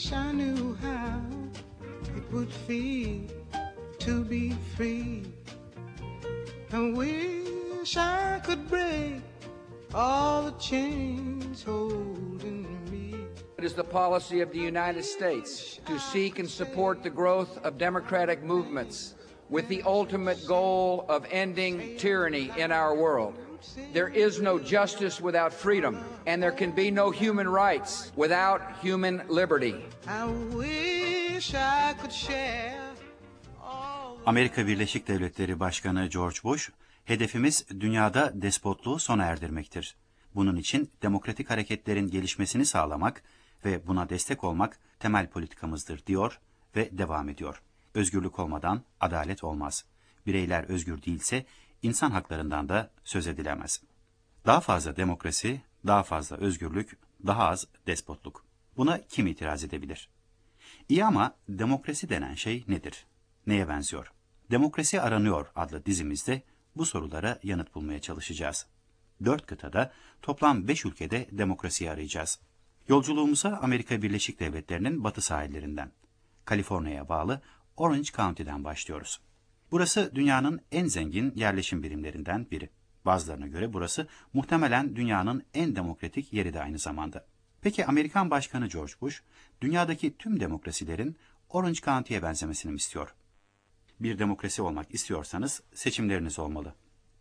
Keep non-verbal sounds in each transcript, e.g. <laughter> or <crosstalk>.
wish I knew how it would feel to be free. I wish I could break all the chains holding me. It is the policy of the United States to seek and support the growth of democratic movements with the ultimate goal of ending tyranny in our world. There is no justice without freedom, and there can be no human rights without human liberty. I wish I could share all Amerika Birleşik Devletleri Başkanı George Bush, hedefimiz dünyada despotluğu sona erdirmektir. Bunun için demokratik hareketlerin gelişmesini sağlamak ve buna destek olmak temel politikamızdır diyor ve devam ediyor. Özgürlük olmadan adalet olmaz. Bireyler özgür değilse insan haklarından da söz edilemez. Daha fazla demokrasi, daha fazla özgürlük, daha az despotluk. Buna kim itiraz edebilir? İyi ama demokrasi denen şey nedir? Neye benziyor? Demokrasi Aranıyor adlı dizimizde bu sorulara yanıt bulmaya çalışacağız. Dört kıtada toplam beş ülkede demokrasiyi arayacağız. Yolculuğumuza Amerika Birleşik Devletleri'nin batı sahillerinden, Kaliforniya'ya bağlı Orange County'den başlıyoruz. Burası dünyanın en zengin yerleşim birimlerinden biri. Bazılarına göre burası muhtemelen dünyanın en demokratik yeri de aynı zamanda. Peki Amerikan Başkanı George Bush, dünyadaki tüm demokrasilerin Orange County'ye benzemesini mi istiyor? Bir demokrasi olmak istiyorsanız seçimleriniz olmalı.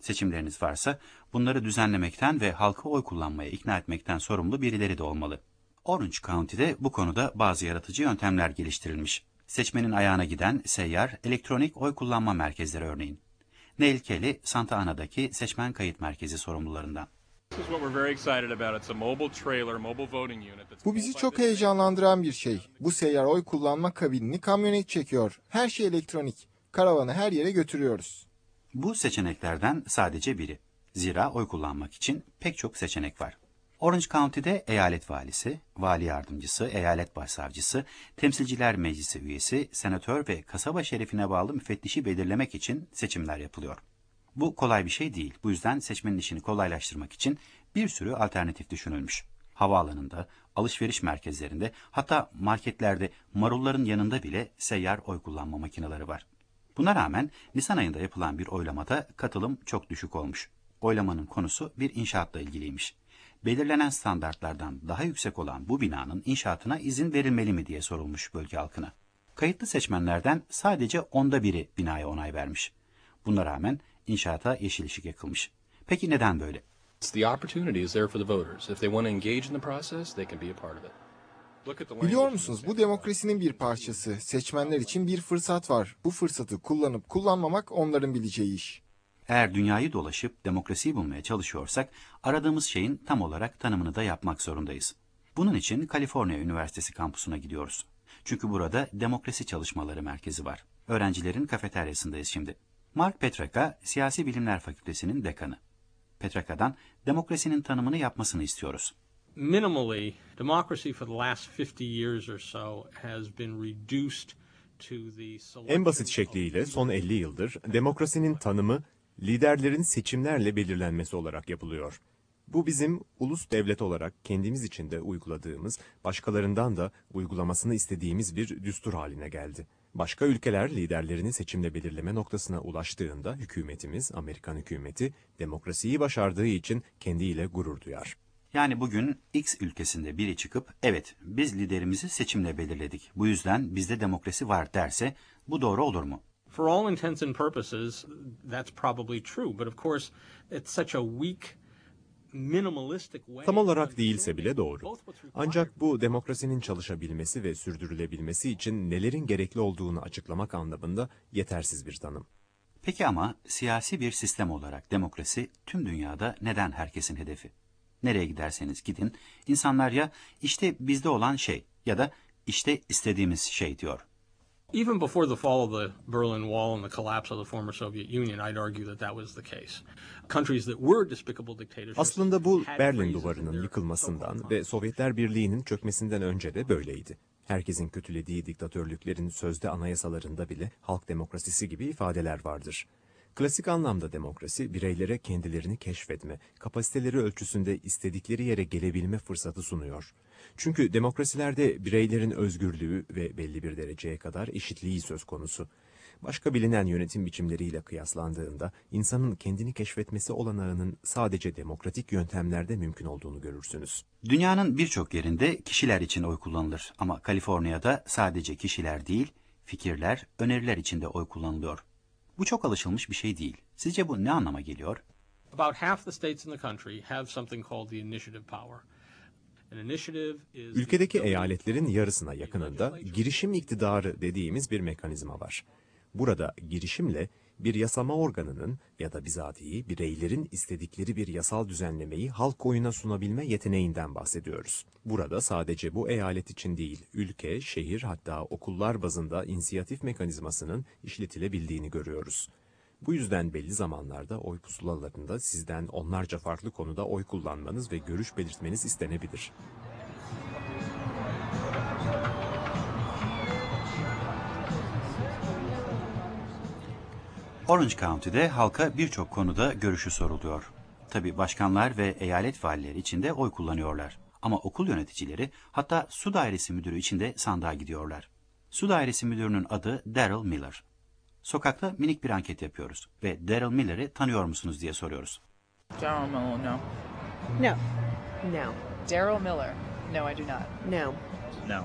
Seçimleriniz varsa bunları düzenlemekten ve halkı oy kullanmaya ikna etmekten sorumlu birileri de olmalı. Orange County'de bu konuda bazı yaratıcı yöntemler geliştirilmiş. Seçmenin ayağına giden seyyar elektronik oy kullanma merkezleri örneğin. Neil Kelly, Santa Ana'daki seçmen kayıt merkezi sorumlularından. This is what we're very excited about. It's a mobile trailer, mobile voting unit. That's Bu bizi çok heyecanlandıran bir şey. Bu seyyar oy kullanma kabinini kamyonet çekiyor. Her şey elektronik. Karavanı her yere götürüyoruz. Bu seçeneklerden sadece biri. Zira oy kullanmak için pek çok seçenek var. Orange County'de eyalet valisi, vali yardımcısı, eyalet başsavcısı, temsilciler meclisi üyesi, senatör ve kasaba şerifine bağlı müfettişi belirlemek için seçimler yapılıyor. Bu kolay bir şey değil. Bu yüzden seçmenin işini kolaylaştırmak için bir sürü alternatif düşünülmüş. Havaalanında, alışveriş merkezlerinde, hatta marketlerde marulların yanında bile seyyar oy kullanma makineleri var. Buna rağmen Nisan ayında yapılan bir oylamada katılım çok düşük olmuş. Oylamanın konusu bir inşaatla ilgiliymiş. Belirlenen standartlardan daha yüksek olan bu binanın inşaatına izin verilmeli mi diye sorulmuş bölge halkına. Kayıtlı seçmenlerden sadece onda biri binaya onay vermiş. Buna rağmen inşaata yeşil ışık yakılmış. Peki neden böyle? It's the opportunity is there for the voters. If they want to engage in the process, they can be a part of it. Look at the Biliyor musunuz bu demokrasinin bir parçası. Seçmenler için bir fırsat var. Bu fırsatı kullanıp kullanmamak onların bileceği iş. Eğer dünyayı dolaşıp demokrasiyi bulmaya çalışıyorsak aradığımız şeyin tam olarak tanımını da yapmak zorundayız. Bunun için Kaliforniya Üniversitesi kampusuna gidiyoruz. Çünkü burada demokrasi çalışmaları merkezi var. Öğrencilerin kafeteryasındayız şimdi. Mark Petraka, Siyasi Bilimler Fakültesi'nin dekanı. Petraka'dan demokrasinin tanımını yapmasını istiyoruz. minimally, democracy for the last 50 years or so has been reduced En basit şekliyle son 50 yıldır demokrasinin tanımı liderlerin seçimlerle belirlenmesi olarak yapılıyor. Bu bizim ulus devlet olarak kendimiz için de uyguladığımız, başkalarından da uygulamasını istediğimiz bir düstur haline geldi. Başka ülkeler liderlerini seçimle belirleme noktasına ulaştığında hükümetimiz, Amerikan hükümeti, demokrasiyi başardığı için kendiyle gurur duyar. Yani bugün X ülkesinde biri çıkıp evet biz liderimizi seçimle belirledik. Bu yüzden bizde demokrasi var derse bu doğru olur mu? For all intents and purposes, that's probably true. But of course, it's such a weak, minimalistic way. Tam olarak değilse bile doğru. Ancak bu demokrasinin çalışabilmesi ve sürdürülebilmesi için nelerin gerekli olduğunu açıklamak anlamında yetersiz bir tanım. Peki ama siyasi bir sistem olarak demokrasi tüm dünyada neden herkesin hedefi? Nereye giderseniz gidin, insanlar ya işte bizde olan şey ya da işte istediğimiz şey diyor. Even before the fall of the Berlin Wall and the collapse of the former Soviet Union, I'd argue that that was the case. Countries that were despicable dictatorships Aslında bu Berlin Duvarı'nın yıkılmasından ve Sovyetler Birliği'nin çökmesinden önce de böyleydi. Herkesin kötülediği diktatörlüklerin sözde anayasalarında bile halk demokrasisi gibi ifadeler vardır. Klasik anlamda demokrasi, bireylere kendilerini keşfetme, kapasiteleri ölçüsünde istedikleri yere gelebilme fırsatı sunuyor. Çünkü demokrasilerde bireylerin özgürlüğü ve belli bir dereceye kadar eşitliği söz konusu. Başka bilinen yönetim biçimleriyle kıyaslandığında insanın kendini keşfetmesi olanağının sadece demokratik yöntemlerde mümkün olduğunu görürsünüz. Dünyanın birçok yerinde kişiler için oy kullanılır ama Kaliforniya'da sadece kişiler değil, fikirler, öneriler için de oy kullanılıyor. Bu çok alışılmış bir şey değil. Sizce bu ne anlama geliyor? About half the states in the country have something called the initiative power. An initiative is Ülkedeki eyaletlerin yarısına yakınında girişim iktidarı dediğimiz bir mekanizma var. Burada girişimle bir yasama organının ya da bizatihi bireylerin istedikleri bir yasal düzenlemeyi halk oyuna sunabilme yeteneğinden bahsediyoruz. Burada sadece bu eyalet için değil, ülke, şehir hatta okullar bazında inisiyatif mekanizmasının işletilebildiğini görüyoruz. Bu yüzden belli zamanlarda oy pusulalarında sizden onlarca farklı konuda oy kullanmanız ve görüş belirtmeniz istenebilir. Orange County'de halka birçok konuda görüşü soruluyor. Tabi başkanlar ve eyalet valileri için de oy kullanıyorlar. Ama okul yöneticileri hatta su dairesi müdürü için de sandığa gidiyorlar. Su dairesi müdürünün adı Daryl Miller. Sokakta minik bir anket yapıyoruz ve Daryl Miller'ı tanıyor musunuz diye soruyoruz. Daryl Miller, no. No. No. Daryl Miller, no, I do not. No. No.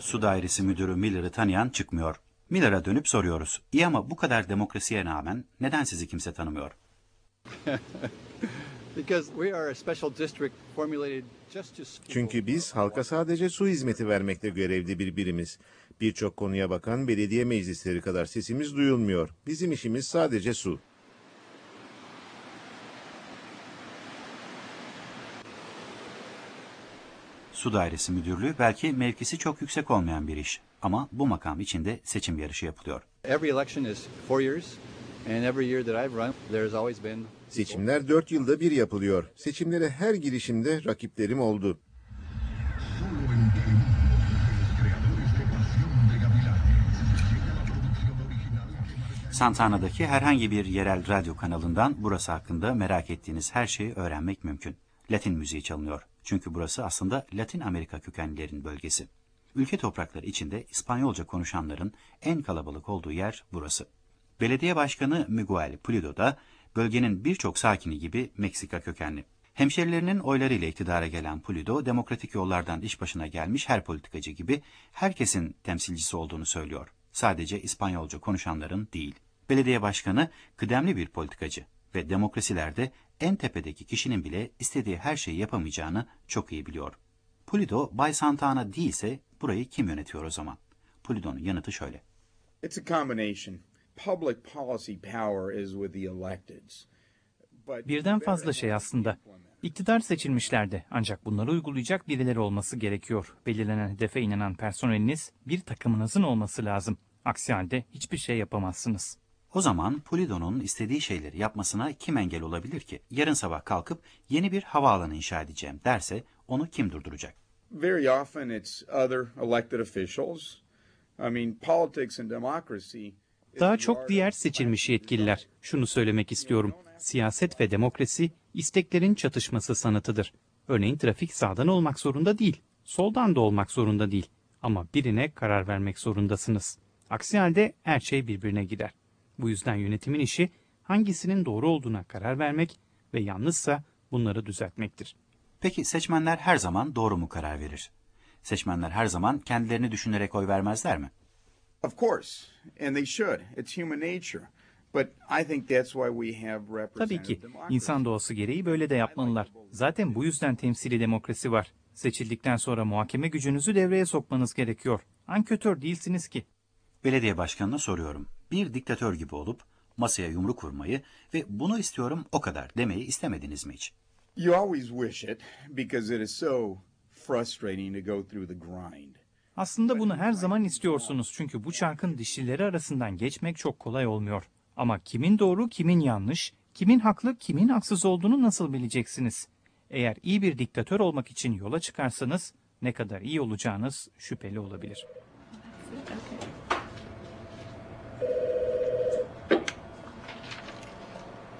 Su dairesi müdürü Miller'ı tanıyan çıkmıyor. Miller'a dönüp soruyoruz. İyi ama bu kadar demokrasiye rağmen neden sizi kimse tanımıyor? <laughs> Because we are a special district formulated just to Çünkü biz halka sadece su hizmeti vermekte görevli bir birimiz. Birçok konuya bakan belediye meclisleri kadar sesimiz duyulmuyor. Bizim işimiz sadece su. Su dairesi müdürlüğü belki mevkisi çok yüksek olmayan bir iş. Ama bu makam içinde seçim yarışı yapılıyor. Every election is four years, and every year that I've run, there's always been Seçimler dört yılda bir yapılıyor. Seçimlere her girişimde rakiplerim oldu. Santana'daki herhangi bir yerel radyo kanalından burası hakkında merak ettiğiniz her şeyi öğrenmek mümkün. Latin müziği çalınıyor. Çünkü burası aslında Latin Amerika kökenlilerin bölgesi. Ülke toprakları içinde İspanyolca konuşanların en kalabalık olduğu yer burası. Belediye Başkanı Miguel Pulido da bölgenin birçok sakini gibi Meksika kökenli. Hemşerilerinin oylarıyla iktidara gelen Pulido, demokratik yollardan iş başına gelmiş her politikacı gibi herkesin temsilcisi olduğunu söylüyor. Sadece İspanyolca konuşanların değil. Belediye başkanı kıdemli bir politikacı ve demokrasilerde en tepedeki kişinin bile istediği her şeyi yapamayacağını çok iyi biliyor. Pulido, Bay Santana değilse burayı kim yönetiyor o zaman? Pulido'nun yanıtı şöyle. It's a combination. Public policy power is with the electeds. Birden fazla şey aslında. İktidar seçilmişlerde ancak bunları uygulayacak birileri olması gerekiyor. Belirlenen hedefe inanan personeliniz bir takımınızın olması lazım. Aksi halde hiçbir şey yapamazsınız. O zaman Pulido'nun istediği şeyleri yapmasına kim engel olabilir ki? Yarın sabah kalkıp yeni bir havaalanı inşa edeceğim derse onu kim durduracak? Very often it's other elected officials. I mean, politics and democracy. Daha çok diğer seçilmiş yetkililer. Şunu söylemek istiyorum. Siyaset ve demokrasi isteklerin çatışması sanatıdır. Örneğin trafik sağdan olmak zorunda değil. Soldan da olmak zorunda değil. Ama birine karar vermek zorundasınız. Aksi halde her şey birbirine gider. Bu yüzden yönetimin işi hangisinin doğru olduğuna karar vermek ve yanlışsa bunları düzeltmektir. Peki seçmenler her zaman doğru mu karar verir? Seçmenler her zaman kendilerini düşünerek oy vermezler mi? Of course, and they should. It's human nature. But I think that's why we have Tabii ki insan doğası gereği böyle de yapmalılar. Zaten bu yüzden temsili demokrasi var. Seçildikten sonra muhakeme gücünüzü devreye sokmanız gerekiyor. Anketör değilsiniz ki. Belediye başkanına soruyorum. Bir diktatör gibi olup masaya yumruk vurmayı ve bunu istiyorum o kadar demeyi istemediniz mi hiç? You always wish it because it is so frustrating to go through the grind. Aslında bunu her zaman istiyorsunuz çünkü bu çarkın dişlileri arasından geçmek çok kolay olmuyor. Ama kimin doğru, kimin yanlış, kimin haklı, kimin haksız olduğunu nasıl bileceksiniz? Eğer iyi bir diktatör olmak için yola çıkarsanız ne kadar iyi olacağınız şüpheli olabilir.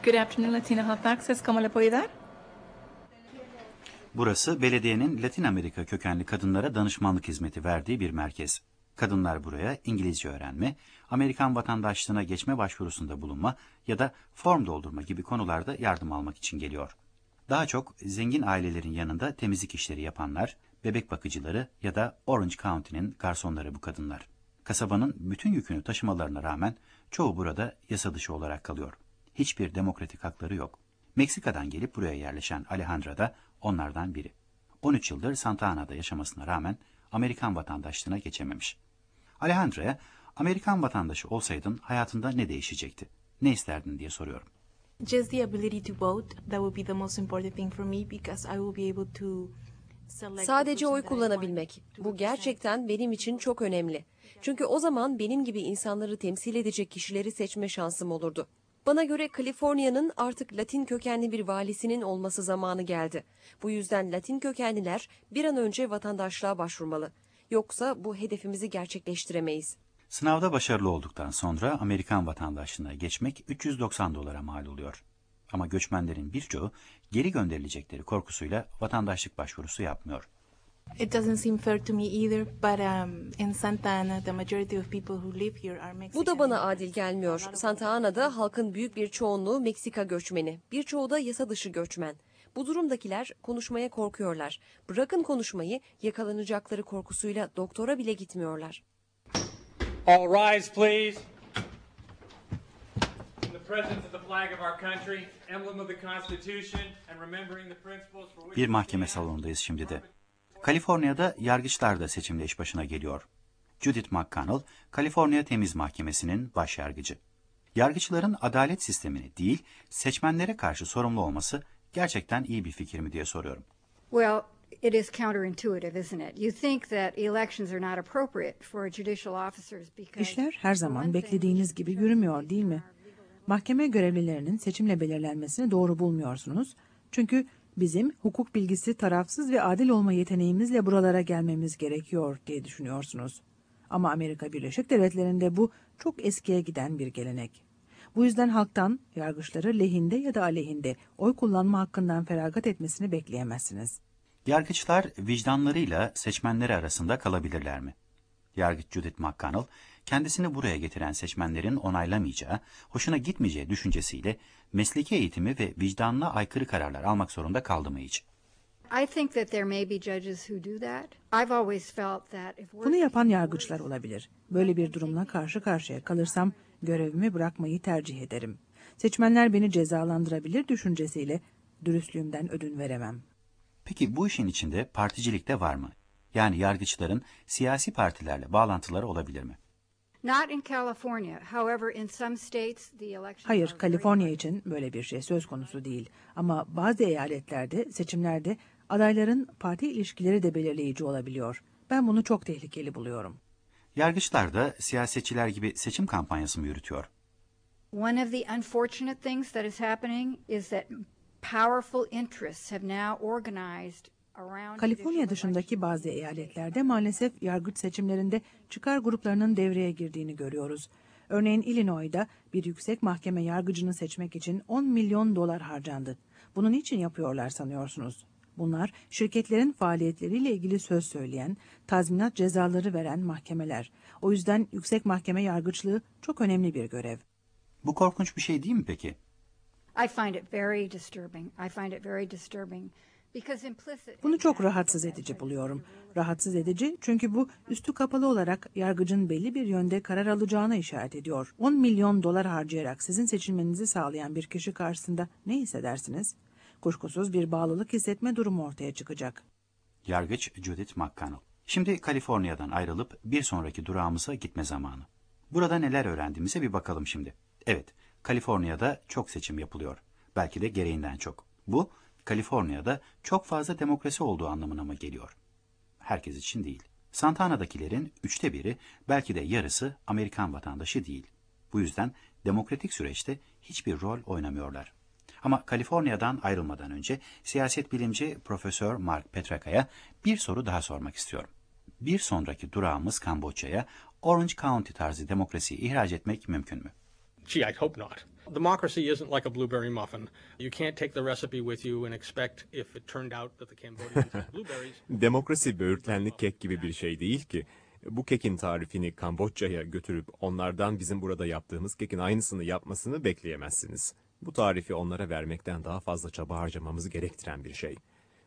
Good afternoon, Latino Health Access. ¿Cómo le puedo ayudar? Burası belediyenin Latin Amerika kökenli kadınlara danışmanlık hizmeti verdiği bir merkez. Kadınlar buraya İngilizce öğrenme, Amerikan vatandaşlığına geçme başvurusunda bulunma ya da form doldurma gibi konularda yardım almak için geliyor. Daha çok zengin ailelerin yanında temizlik işleri yapanlar, bebek bakıcıları ya da Orange County'nin garsonları bu kadınlar. Kasabanın bütün yükünü taşımalarına rağmen çoğu burada yasa dışı olarak kalıyor. Hiçbir demokratik hakları yok. Meksika'dan gelip buraya yerleşen Alejandra da onlardan biri. 13 yıldır Santa Ana'da yaşamasına rağmen Amerikan vatandaşlığına geçememiş. Alejandra'ya Amerikan vatandaşı olsaydın hayatında ne değişecekti? Ne isterdin diye soruyorum. Just the ability to vote, that would be the most important thing for me because I will be able to select Sadece oy kullanabilmek. Bu gerçekten benim için çok önemli. Çünkü o zaman benim gibi insanları temsil edecek kişileri seçme şansım olurdu. Bana göre Kaliforniya'nın artık Latin kökenli bir valisinin olması zamanı geldi. Bu yüzden Latin kökenliler bir an önce vatandaşlığa başvurmalı. Yoksa bu hedefimizi gerçekleştiremeyiz. Sınavda başarılı olduktan sonra Amerikan vatandaşlığına geçmek 390 dolara mal oluyor. Ama göçmenlerin birçoğu geri gönderilecekleri korkusuyla vatandaşlık başvurusu yapmıyor. It doesn't seem fair to me either, but um, in Santa Ana, the majority of people who live here are Mexican. Bu da bana adil gelmiyor. Santa Ana'da halkın büyük bir çoğunluğu Meksika göçmeni. Birçoğu da yasa dışı göçmen. Bu durumdakiler konuşmaya korkuyorlar. Bırakın konuşmayı, yakalanacakları korkusuyla doktora bile gitmiyorlar. All rise, please. In the presence of the flag of our country, emblem of the Constitution, and remembering the principles for which Bir mahkeme salonundayız şimdi de. Kaliforniya'da yargıçlar da seçimle iş başına geliyor. Judith McConnell, Kaliforniya Temiz Mahkemesi'nin baş yargıcı. Yargıçların adalet sistemini değil, seçmenlere karşı sorumlu olması gerçekten iyi bir fikir mi diye soruyorum. Well, it is counterintuitive, isn't it? You think that elections are not appropriate for judicial officers because İşler her zaman beklediğiniz gibi yürümüyor değil mi? Mahkeme görevlilerinin seçimle belirlenmesini doğru bulmuyorsunuz. Çünkü bizim hukuk bilgisi tarafsız ve adil olma yeteneğimizle buralara gelmemiz gerekiyor diye düşünüyorsunuz. Ama Amerika Birleşik Devletleri'nde bu çok eskiye giden bir gelenek. Bu yüzden halktan yargıçları lehinde ya da aleyhinde oy kullanma hakkından feragat etmesini bekleyemezsiniz. Yargıçlar vicdanlarıyla seçmenleri arasında kalabilirler mi? Yargıç Judith McConnell, kendisini buraya getiren seçmenlerin onaylamayacağı, hoşuna gitmeyeceği düşüncesiyle mesleki eğitimi ve vicdanına aykırı kararlar almak zorunda kaldı mı hiç? Bunu yapan yargıçlar olabilir. Böyle bir durumla karşı karşıya kalırsam görevimi bırakmayı tercih ederim. Seçmenler beni cezalandırabilir düşüncesiyle dürüstlüğümden ödün veremem. Peki bu işin içinde particilik de var mı? Yani yargıçların siyasi partilerle bağlantıları olabilir mi? Hayır, Kaliforniya için böyle bir şey söz konusu değil. Ama bazı eyaletlerde, seçimlerde adayların parti ilişkileri de belirleyici olabiliyor. Ben bunu çok tehlikeli buluyorum. Yargıçlar da siyasetçiler gibi seçim kampanyası mı yürütüyor? One of the unfortunate things that is happening is that powerful interests have now organized Kaliforniya dışındaki bazı eyaletlerde maalesef yargıç seçimlerinde çıkar gruplarının devreye girdiğini görüyoruz. Örneğin Illinois'da bir yüksek mahkeme yargıcını seçmek için 10 milyon dolar harcandı. Bunu niçin yapıyorlar sanıyorsunuz? Bunlar şirketlerin faaliyetleriyle ilgili söz söyleyen, tazminat cezaları veren mahkemeler. O yüzden yüksek mahkeme yargıçlığı çok önemli bir görev. Bu korkunç bir şey değil mi peki? I find it very disturbing. I find it very disturbing Bunu çok rahatsız edici buluyorum. Rahatsız edici çünkü bu üstü kapalı olarak yargıcın belli bir yönde karar alacağına işaret ediyor. 10 milyon dolar harcayarak sizin seçilmenizi sağlayan bir kişi karşısında ne hissedersiniz? Kuşkusuz bir bağlılık hissetme durumu ortaya çıkacak. Yargıç Judith McConnell. Şimdi Kaliforniya'dan ayrılıp bir sonraki durağımıza gitme zamanı. Burada neler öğrendiğimize bir bakalım şimdi. Evet, Kaliforniya'da çok seçim yapılıyor. Belki de gereğinden çok. Bu, Kaliforniya'da çok fazla demokrasi olduğu anlamına mı geliyor? Herkes için değil. Santa Ana'dakilerin üçte biri, belki de yarısı Amerikan vatandaşı değil. Bu yüzden demokratik süreçte hiçbir rol oynamıyorlar. Ama Kaliforniya'dan ayrılmadan önce siyaset bilimci Profesör Mark Petraka'ya bir soru daha sormak istiyorum. Bir sonraki durağımız Kamboçya'ya Orange County tarzı demokrasiyi ihraç etmek mümkün mü? Gee, I hope not. Democracy isn't like a blueberry muffin. You can't take the recipe with you and expect if it turned out that the Cambodians <laughs> blueberries. Demokrasi böğürtlenli kek gibi bir şey değil ki. Bu kekin tarifini Kamboçya'ya götürüp onlardan bizim burada yaptığımız kekin aynısını yapmasını bekleyemezsiniz. Bu tarifi onlara vermekten daha fazla çaba harcamamızı gerektiren bir şey.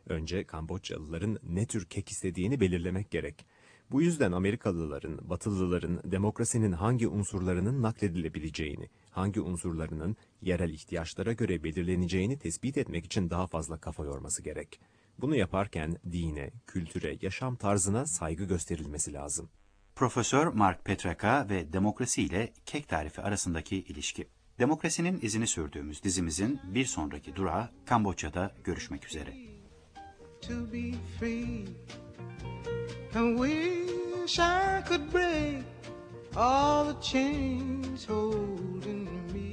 Önce Kamboçyalıların ne tür kek istediğini belirlemek gerek. Bu yüzden Amerikalıların, Batılıların demokrasinin hangi unsurlarının nakledilebileceğini, hangi unsurlarının yerel ihtiyaçlara göre belirleneceğini tespit etmek için daha fazla kafa yorması gerek. Bunu yaparken dine, kültüre, yaşam tarzına saygı gösterilmesi lazım. Profesör Mark Petraka ve demokrasi ile kek tarifi arasındaki ilişki. Demokrasinin izini sürdüğümüz dizimizin bir sonraki durağı Kamboçya'da görüşmek üzere. to be free. I wish I could break all the chains holding me.